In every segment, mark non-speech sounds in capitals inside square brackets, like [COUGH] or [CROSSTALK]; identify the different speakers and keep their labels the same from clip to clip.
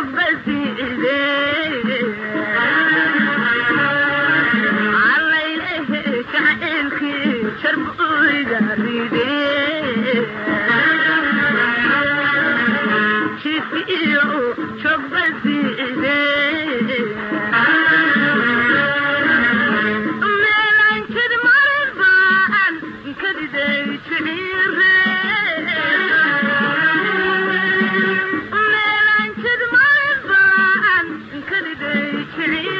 Speaker 1: رب سي Hey.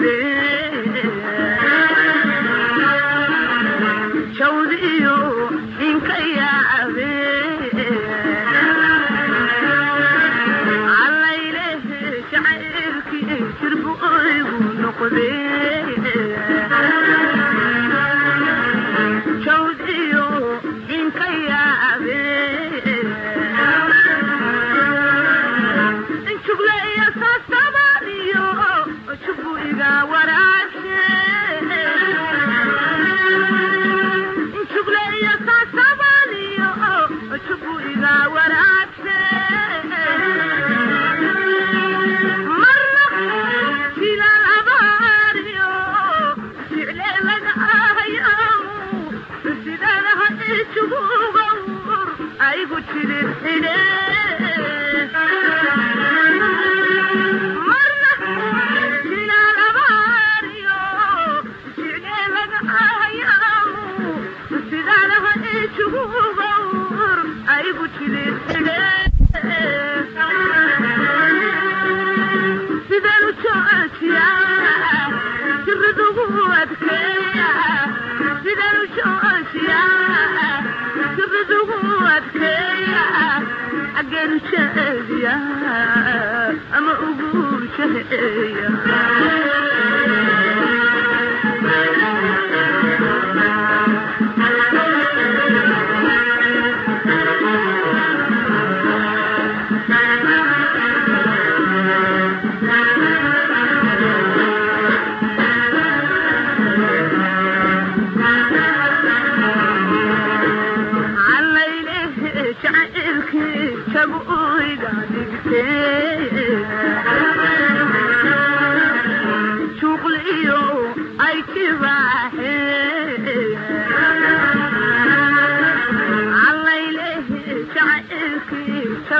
Speaker 1: போகுது Hallelujah. [LAUGHS]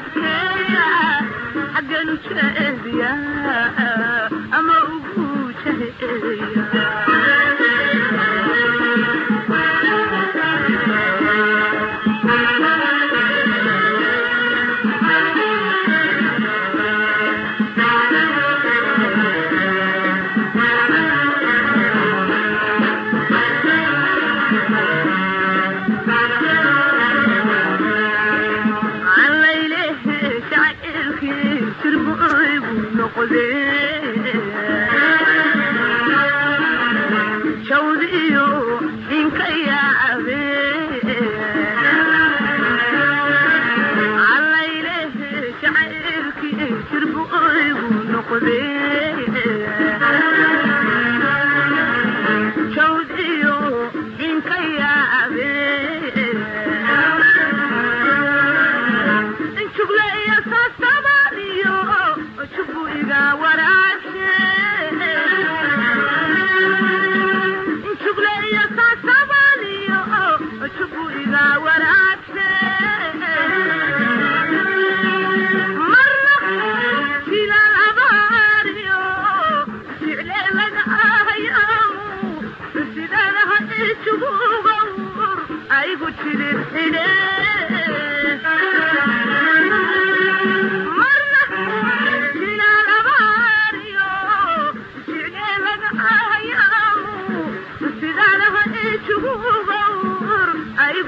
Speaker 1: I'll Ya, they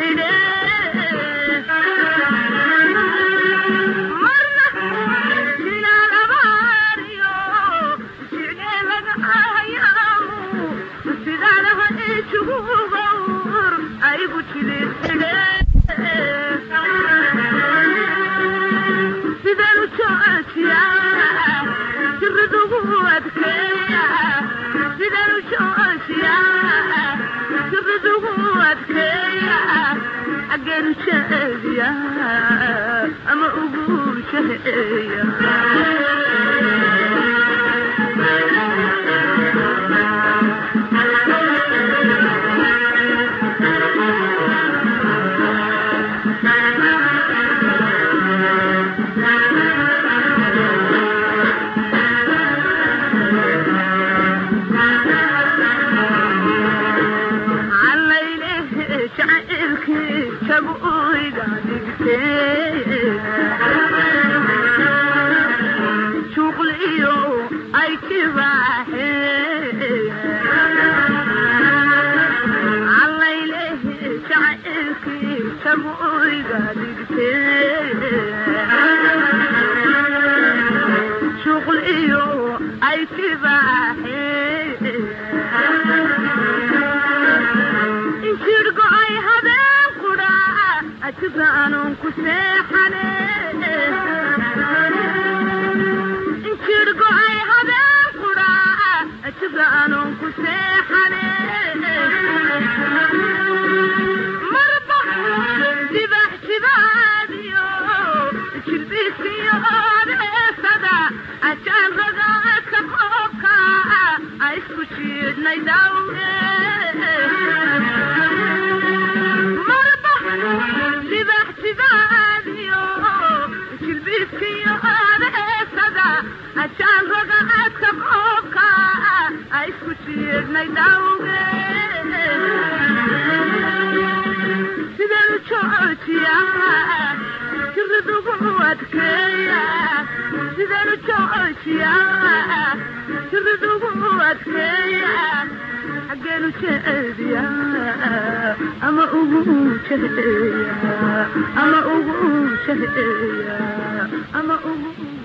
Speaker 1: Let's go. ama ugu shaeeya jacaylkii jabuuida dhigteen كفانون كسيحني انشرقو عيها بالقرى كفانون كسيحني مربع سباح سباديو شربي سياري فدا عشان رضا سبوكا عيش كشيد نيداوري ama ugu jeeya ama ugu